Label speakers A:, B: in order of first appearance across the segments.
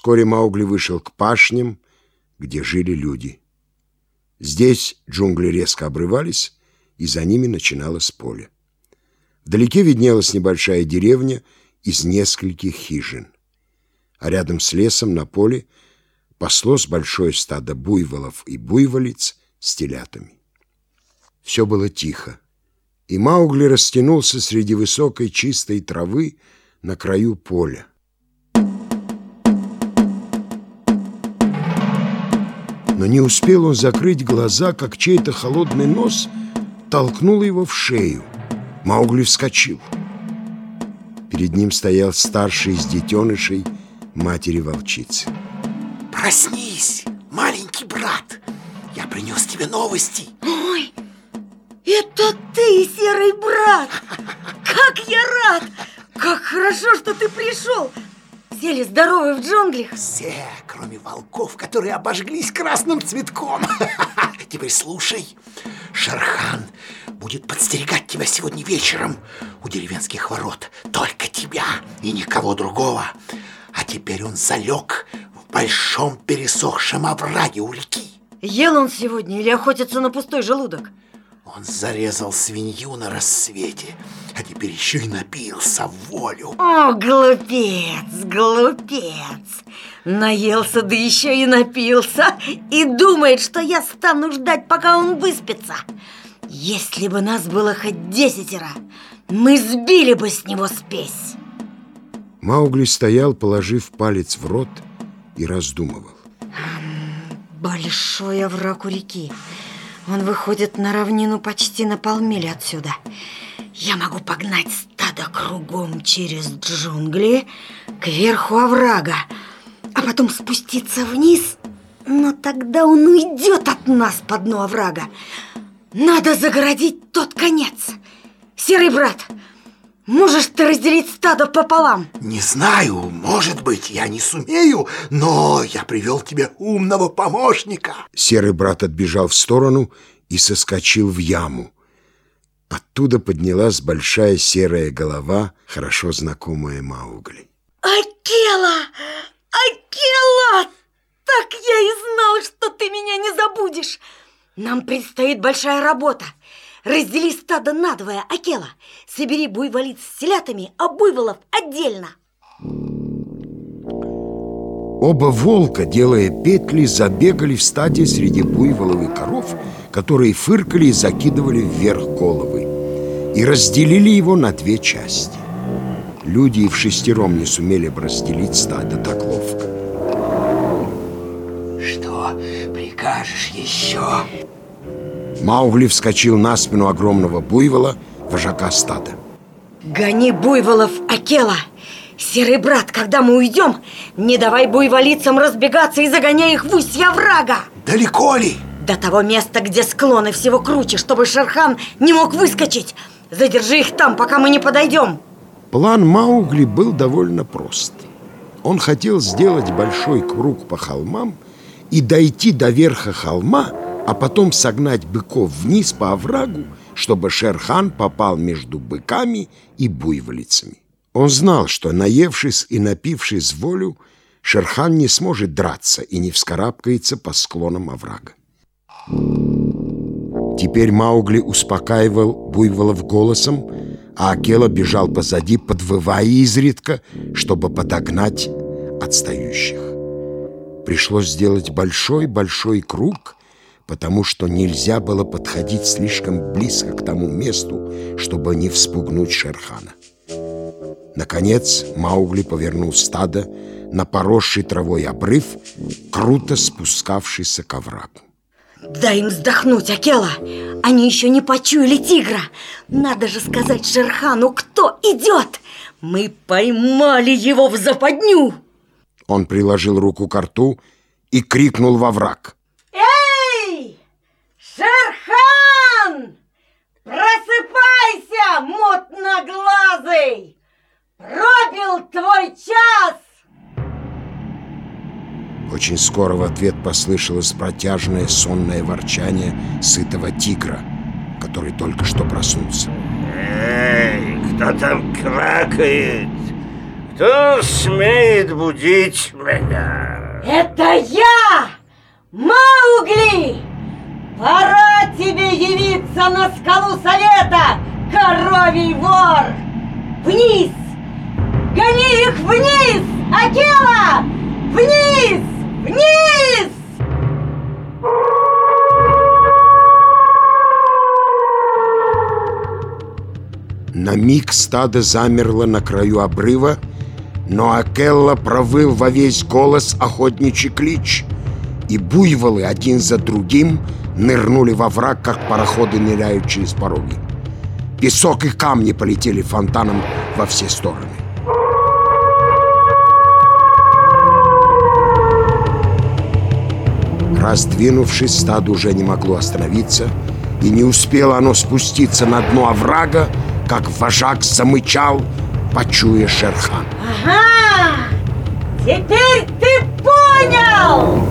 A: Вскоре Маугли вышел к пашням, где жили люди. Здесь джунгли резко обрывались, и за ними начиналось поле. Вдалеке виднелась небольшая деревня из нескольких хижин. А рядом с лесом на поле паслось большое стадо буйволов и буйволиц с телятами. Все было тихо, и Маугли растянулся среди высокой чистой травы на краю поля. Но не успел он закрыть глаза, как чей-то холодный нос толкнул его в шею. Маугли вскочил. Перед ним стоял старший из детенышей матери-волчицы.
B: Проснись, маленький брат! Я принес тебе новости.
C: Ой, это ты, серый брат! Как я рад! Как хорошо, что ты пришел! Все ли здоровы в джунглях?
B: Все, кроме волков, которые обожглись красным цветком. Теперь слушай. Шерхан будет подстерегать тебя сегодня вечером у деревенских ворот. Только тебя и никого другого. А теперь он залег в большом пересохшем овраге у реки.
C: Ел он сегодня или охотится на пустой желудок?
B: Он зарезал свинью на рассвете, а теперь еще и напился в волю.
C: О, глупец, глупец! Наелся, да еще и напился, и думает, что я стану ждать, пока он выспится. Если бы нас было хоть десятеро, мы сбили бы с него спесь.
A: Маугли стоял, положив палец в рот, и раздумывал.
C: Большой овраг у реки. Он выходит на равнину почти на полмили отсюда. Я могу погнать стадо кругом через джунгли к верху оврага, а потом спуститься вниз. Но тогда он уйдет от нас по дну оврага. Надо загородить тот конец. Серый брат, можешь ты разделить стадо пополам?
B: Не знаю, может быть, я не сумею, но я привел тебе умного помощника.
A: Серый брат отбежал в сторону и соскочил в яму. Оттуда поднялась большая серая голова, хорошо знакомая Маугли.
C: Акела! Акела! Так я и знал, что ты меня не забудешь. Нам предстоит большая работа. Раздели стадо надвое, Акела. Собери буйволиц с телятами, а буйволов отдельно.
A: Оба волка, делая петли, забегали в стаде среди буйволов и коров, которые фыркали и закидывали вверх головы, и разделили его на две части. Люди и в шестером не сумели бы разделить стадо так ловко.
B: Что прикажешь еще?
A: Маугли вскочил на спину огромного буйвола, вожака стада.
C: Гони буйволов, Акела! Серый брат, когда мы уйдем, не давай буйволицам разбегаться и загоняй их в устья врага!
B: Далеко ли?
C: До того места, где склоны всего круче, чтобы Шерхан не мог выскочить. Задержи их там, пока мы не подойдем.
A: План Маугли был довольно прост. Он хотел сделать большой круг по холмам и дойти до верха холма, а потом согнать быков вниз по оврагу, чтобы Шерхан попал между быками и буйволицами. Он знал, что, наевшись и напившись волю, Шерхан не сможет драться и не вскарабкается по склонам оврага. Теперь Маугли успокаивал буйволов голосом, а Акела бежал позади, подвывая изредка, чтобы подогнать отстающих. Пришлось сделать большой-большой круг, потому что нельзя было подходить слишком близко к тому месту, чтобы не вспугнуть Шерхана. Наконец Маугли повернул стадо на поросший травой обрыв, круто спускавшийся к оврагу.
C: Дай им вздохнуть, Акела. Они еще не почуяли тигра. Надо же сказать Шерхану, кто идет. Мы поймали его в западню.
A: Он приложил руку к рту и крикнул во враг Очень скоро в ответ послышалось протяжное сонное ворчание сытого тигра, который только что проснулся.
D: Эй, кто там кракает? Кто смеет будить меня?
C: Это я, Маугли! Пора тебе явиться на скалу совета, коровий вор! Вниз! Гони их вниз, Акела!
A: Миг стадо замерло на краю обрыва, но Акелла провыл во весь голос охотничий клич, и буйволы один за другим нырнули во враг, как пароходы ныряют через пороги. Песок и камни полетели фонтаном во все стороны. Раздвинувшись, стадо уже не могло остановиться, и не успело оно спуститься на дно оврага, как вожак замычал, почуя Шерхан.
C: Ага! Теперь ты понял!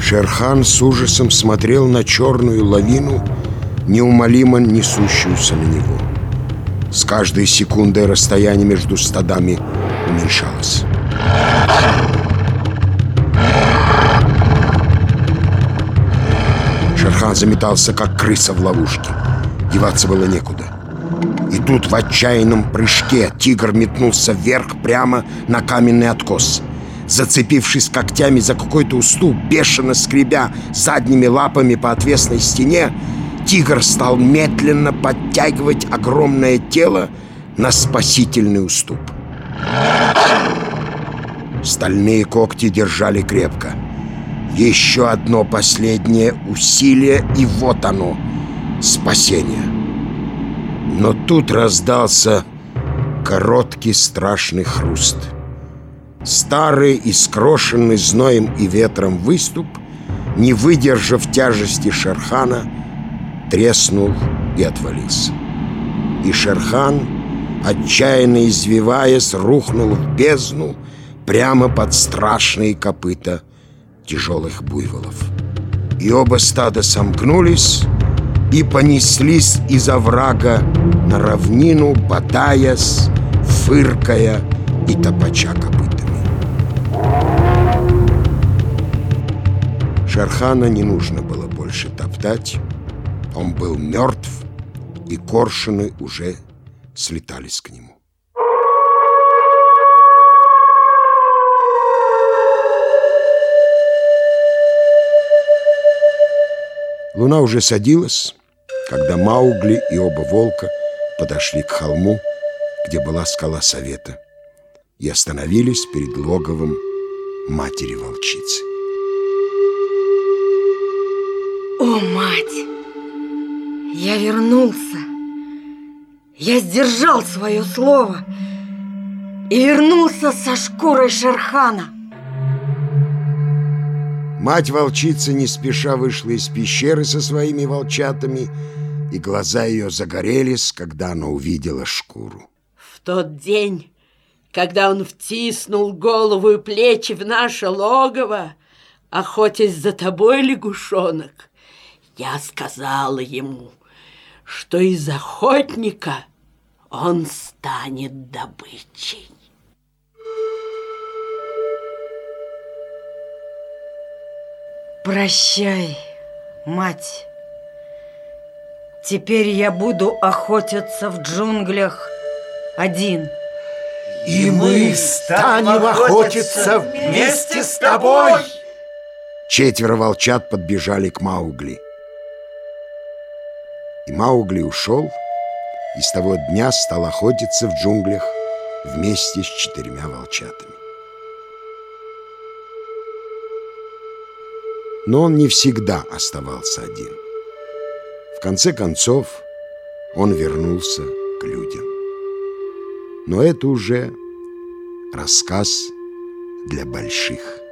A: Шерхан с ужасом смотрел на черную лавину, неумолимо несущуюся на него. С каждой секундой расстояние между стадами уменьшалось. Шерхан заметался, как крыса в ловушке. Деваться было некуда. И тут в отчаянном прыжке тигр метнулся вверх прямо на каменный откос. Зацепившись когтями за какой-то уступ, бешено скребя задними лапами по отвесной стене, тигр стал медленно подтягивать огромное тело на спасительный уступ. Стальные когти держали крепко. Еще одно последнее усилие, и вот оно, спасение. Но тут раздался короткий страшный хруст. Старый и скрошенный зноем и ветром выступ, не выдержав тяжести Шерхана, треснул и отвалился. И Шерхан, отчаянно извиваясь, рухнул в бездну прямо под страшные копыта тяжелых буйволов. И оба стада сомкнулись и понеслись из оврага на равнину, бодаясь, фыркая и топача копытами. Шерхана не нужно было больше топтать. Он был мертв, и коршуны уже слетались к нему. Луна уже садилась, когда Маугли и оба волка подошли к холму, где была скала совета, и остановились перед логовом матери-волчицы.
C: О, мать! Я вернулся. Я сдержал свое слово и вернулся со шкурой Шерхана.
A: Мать-волчица не спеша вышла из пещеры со своими волчатами, и глаза ее загорелись, когда она увидела шкуру.
E: В тот день, когда он втиснул голову и плечи в наше логово, охотясь за тобой, лягушонок, я сказала ему, что из охотника он станет добычей.
C: Прощай, мать. Теперь я буду охотиться в джунглях один.
B: И мы станем охотиться вместе с тобой.
A: Четверо волчат подбежали к Маугли. И Маугли ушел, и с того дня стал охотиться в джунглях вместе с четырьмя волчатами. Но он не всегда оставался один. В конце концов, он вернулся к людям. Но это уже рассказ для больших.